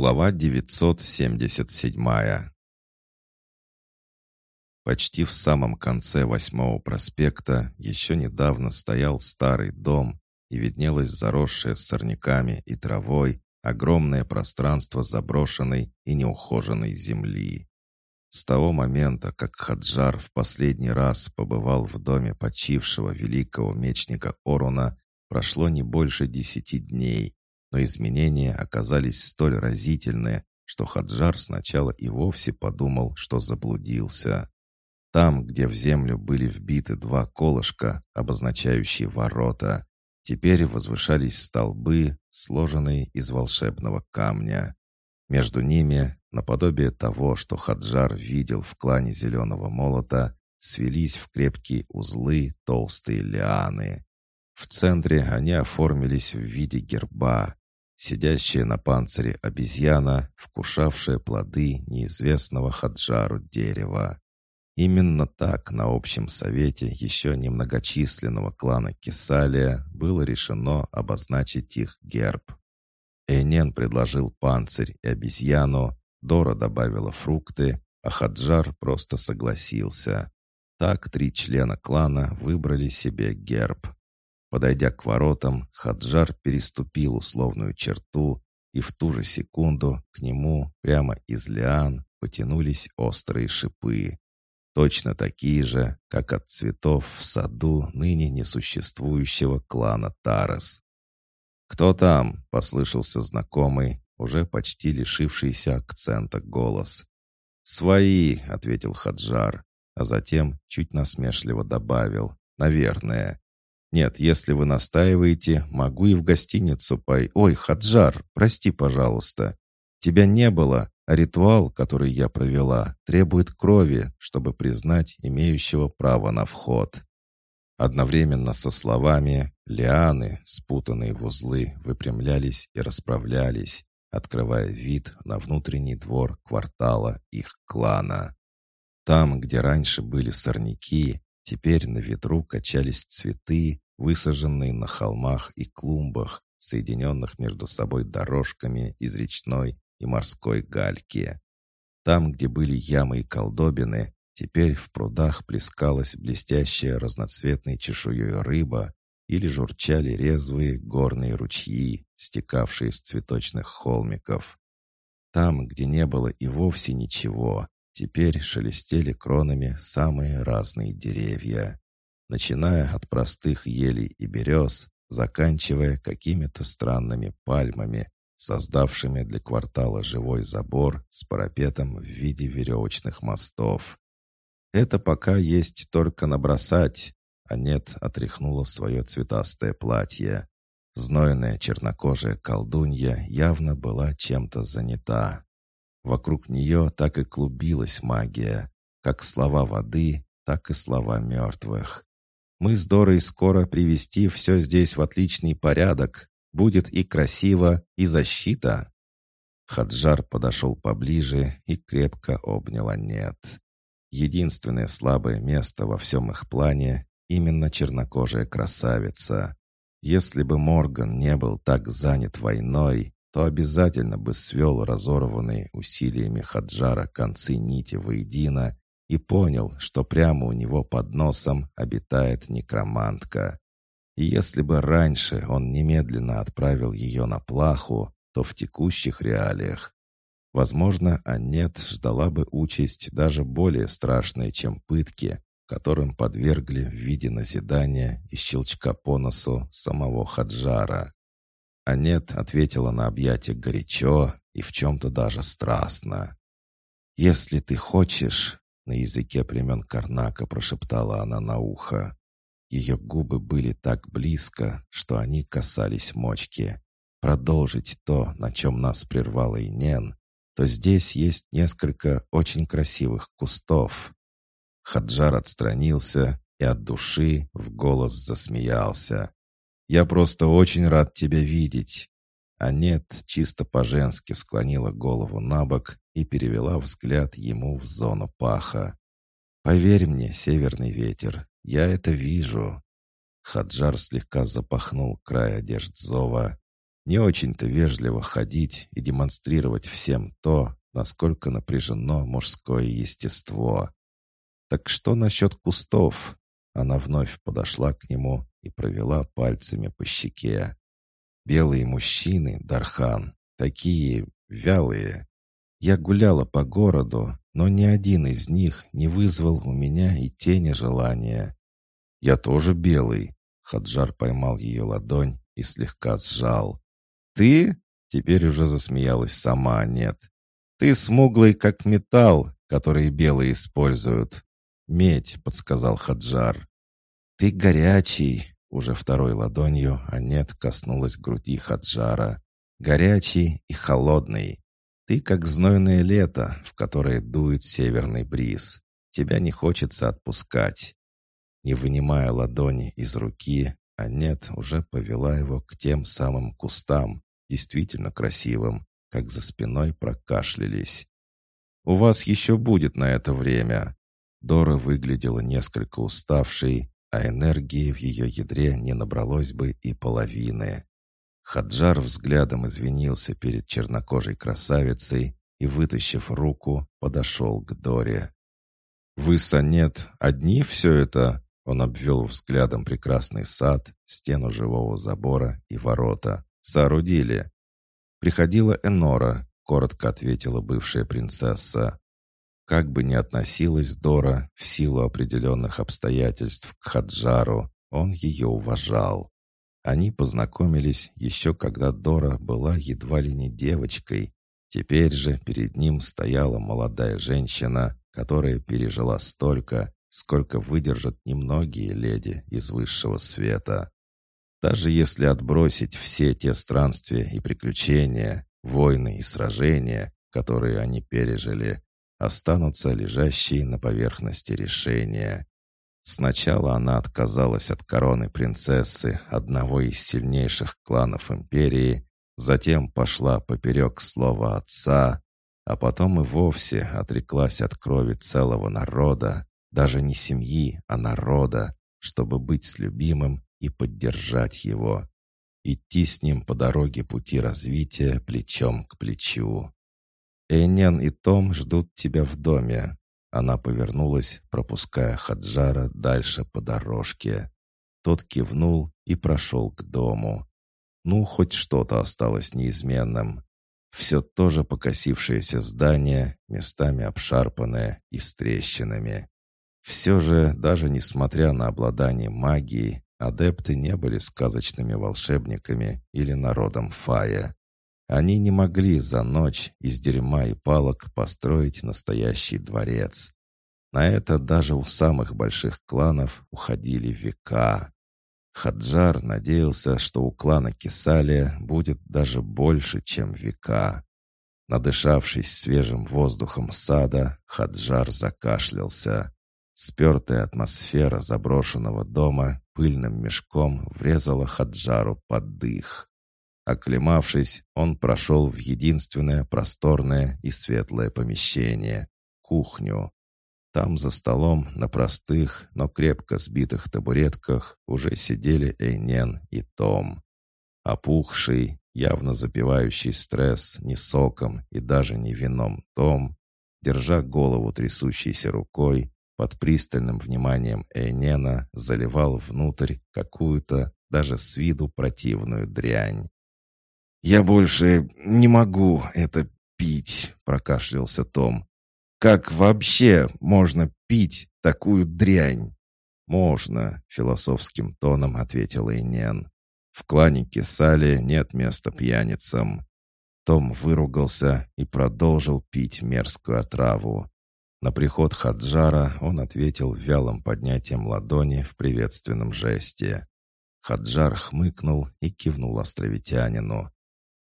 Глава 977 Почти в самом конце восьмого проспекта еще недавно стоял старый дом и виднелось заросшее сорняками и травой огромное пространство заброшенной и неухоженной земли. С того момента, как Хаджар в последний раз побывал в доме почившего великого мечника Оруна, прошло не больше десяти дней, но изменения оказались столь разительные, что Хаджар сначала и вовсе подумал, что заблудился. Там, где в землю были вбиты два колышка, обозначающие ворота, теперь возвышались столбы, сложенные из волшебного камня. Между ними, наподобие того, что Хаджар видел в клане Зеленого Молота, свелись в крепкие узлы толстые лианы. В центре они оформились в виде герба, сидящая на панцире обезьяна, вкушавшая плоды неизвестного Хаджару дерева. Именно так на общем совете еще немногочисленного клана Кесалия было решено обозначить их герб. Эйнен предложил панцирь и обезьяну, Дора добавила фрукты, а Хаджар просто согласился. Так три члена клана выбрали себе герб. Подойдя к воротам, Хаджар переступил условную черту, и в ту же секунду к нему прямо из лиан потянулись острые шипы. Точно такие же, как от цветов в саду ныне несуществующего клана Тарас. «Кто там?» — послышался знакомый, уже почти лишившийся акцента голос. «Свои», — ответил Хаджар, а затем чуть насмешливо добавил. «Наверное. Нет, если вы настаиваете, могу и в гостиницу пой. Ой, Хаджар, прости, пожалуйста. Тебя не было, а ритуал, который я провела, требует крови, чтобы признать имеющего право на вход. Одновременно со словами лианы, спутанные в узлы, выпрямлялись и расправлялись, открывая вид на внутренний двор квартала их клана. Там, где раньше были сорняки, теперь на ветру качались цветы, высаженные на холмах и клумбах, соединенных между собой дорожками из речной и морской гальки. Там, где были ямы и колдобины, теперь в прудах плескалась блестящая разноцветной чешуей рыба или журчали резвые горные ручьи, стекавшие с цветочных холмиков. Там, где не было и вовсе ничего, теперь шелестели кронами самые разные деревья, начиная от простых елей и берез, заканчивая какими-то странными пальмами, создавшими для квартала живой забор с парапетом в виде веревочных мостов. Это пока есть только набросать, а нет, отряхнула свое цветастое платье. Знойная чернокожая колдунья явно была чем-то занята. Вокруг нее так и клубилась магия, как слова воды, так и слова мертвых. Мы с Дорой скоро привести все здесь в отличный порядок, Будет и красиво, и защита». Хаджар подошел поближе и крепко обнял Аннет. Единственное слабое место во всем их плане — именно чернокожая красавица. Если бы Морган не был так занят войной, то обязательно бы свел разорванные усилиями Хаджара концы нити воедино и понял, что прямо у него под носом обитает некромантка. И если бы раньше он немедленно отправил ее на плаху, то в текущих реалиях, возможно, Аннет ждала бы участь даже более страшная, чем пытки, которым подвергли в виде назидания и щелчка по носу самого Хаджара. Аннет ответила на объятие горячо и в чем-то даже страстно. «Если ты хочешь», — на языке племен Карнака прошептала она на ухо, ее губы были так близко, что они касались мочки. Продолжить то, на чем нас прервал Инен, то здесь есть несколько очень красивых кустов. Хаджар отстранился и от души в голос засмеялся. «Я просто очень рад тебя видеть». А нет, чисто по-женски склонила голову на бок и перевела взгляд ему в зону паха. «Поверь мне, северный ветер, я это вижу». Хаджар слегка запахнул край одежд Зова. Не очень-то вежливо ходить и демонстрировать всем то, насколько напряжено мужское естество. «Так что насчет кустов?» Она вновь подошла к нему и провела пальцами по щеке. «Белые мужчины, Дархан, такие вялые. Я гуляла по городу, но ни один из них не вызвал у меня и тени желания. Я тоже белый». Хаджар поймал ее ладонь и слегка сжал. «Ты?» — теперь уже засмеялась сама, нет. «Ты смуглый, как металл, который белые используют. «Медь», — подсказал Хаджар. «Ты горячий!» — уже второй ладонью Анет коснулась груди Хаджара. «Горячий и холодный. Ты как знойное лето, в которое дует северный бриз. Тебя не хочется отпускать». Не вынимая ладони из руки, Анет уже повела его к тем самым кустам, действительно красивым, как за спиной прокашлялись. «У вас еще будет на это время. Дора выглядела несколько уставшей, а энергии в ее ядре не набралось бы и половины. Хаджар взглядом извинился перед чернокожей красавицей и, вытащив руку, подошел к Доре. «Вы, Санет, одни все это?» Он обвел взглядом прекрасный сад, стену живого забора и ворота. «Соорудили». «Приходила Энора», — коротко ответила бывшая принцесса. Как бы ни относилась Дора в силу определенных обстоятельств к Хаджару, он ее уважал. Они познакомились еще когда Дора была едва ли не девочкой. Теперь же перед ним стояла молодая женщина, которая пережила столько, сколько выдержат немногие леди из высшего света. Даже если отбросить все те странствия и приключения, войны и сражения, которые они пережили, останутся лежащие на поверхности решения. Сначала она отказалась от короны принцессы одного из сильнейших кланов империи, затем пошла поперек слова отца, а потом и вовсе отреклась от крови целого народа, даже не семьи, а народа, чтобы быть с любимым и поддержать его, идти с ним по дороге пути развития плечом к плечу. Эйнен и Том ждут тебя в доме». Она повернулась, пропуская Хаджара дальше по дорожке. Тот кивнул и прошел к дому. Ну, хоть что-то осталось неизменным. Все то же покосившееся здание, местами обшарпанное и с трещинами. Все же, даже несмотря на обладание магией, адепты не были сказочными волшебниками или народом Фая. Они не могли за ночь из дерьма и палок построить настоящий дворец. На это даже у самых больших кланов уходили века. Хаджар надеялся, что у клана Кесалия будет даже больше, чем века. Надышавшись свежим воздухом сада, Хаджар закашлялся. Спертая атмосфера заброшенного дома пыльным мешком врезала Хаджару под дых. Оклемавшись, он прошел в единственное просторное и светлое помещение — кухню. Там за столом на простых, но крепко сбитых табуретках уже сидели Эйнен и Том. Опухший, явно запивающий стресс не соком и даже не вином Том, держа голову трясущейся рукой, под пристальным вниманием Эйнена заливал внутрь какую-то даже с виду противную дрянь. «Я больше не могу это пить», — прокашлялся Том. «Как вообще можно пить такую дрянь?» «Можно», — философским тоном ответила Инен. «В клане Кесали нет места пьяницам». Том выругался и продолжил пить мерзкую отраву. На приход Хаджара он ответил вялым поднятием ладони в приветственном жесте. Хаджар хмыкнул и кивнул островитянину.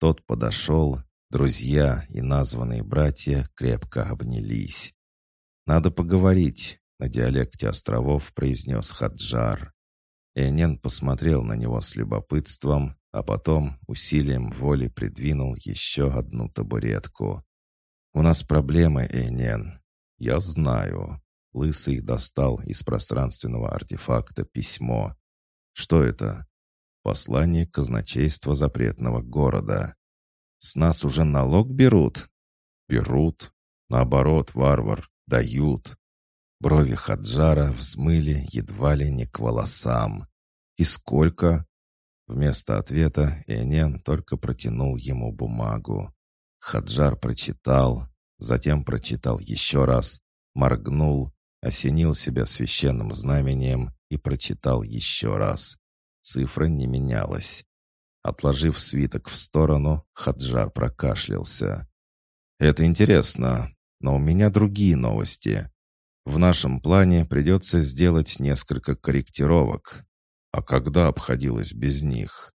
Тот подошел, друзья и названные братья крепко обнялись. «Надо поговорить», — на диалекте островов произнес Хаджар. Энен посмотрел на него с любопытством, а потом усилием воли придвинул еще одну табуретку. «У нас проблемы, Энен. Я знаю». Лысый достал из пространственного артефакта письмо. «Что это?» Послание казначейства запретного города. «С нас уже налог берут?» «Берут. Наоборот, варвар, дают». Брови Хаджара взмыли едва ли не к волосам. «И сколько?» Вместо ответа Энен только протянул ему бумагу. Хаджар прочитал, затем прочитал еще раз, моргнул, осенил себя священным знамением и прочитал еще раз. Цифра не менялась. Отложив свиток в сторону, Хаджар прокашлялся. «Это интересно, но у меня другие новости. В нашем плане придется сделать несколько корректировок. А когда обходилось без них?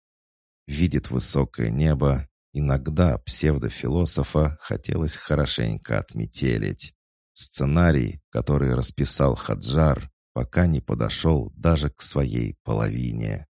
Видит высокое небо, иногда псевдофилософа хотелось хорошенько отметелить. Сценарий, который расписал Хаджар, пока не подошел даже к своей половине.